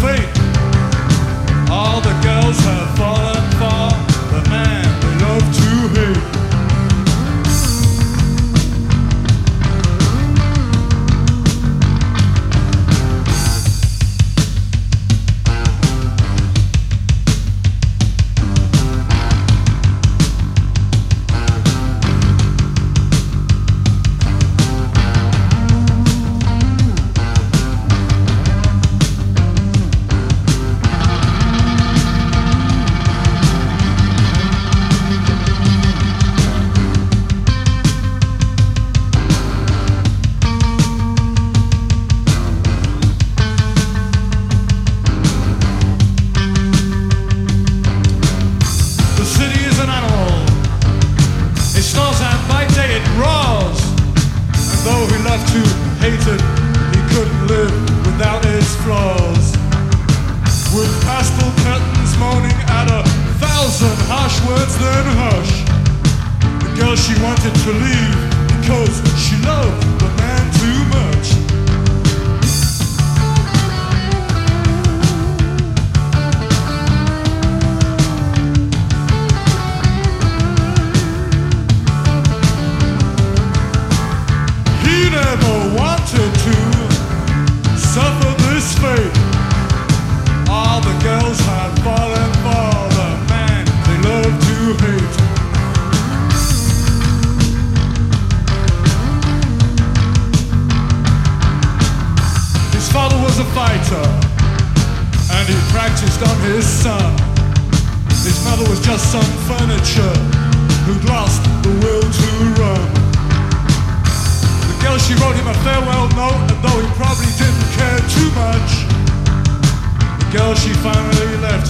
frente. He couldn't live without his flaws. With pastel curtains moaning at a thousand harsh words, then hush. The girl she wanted to leave because she loved the man too much. His father was a fighter, and he practiced on his son. His mother was just some furniture who'd lost the will to run. The girl, she wrote him a farewell note, and though he probably didn't care too much, the girl, she finally left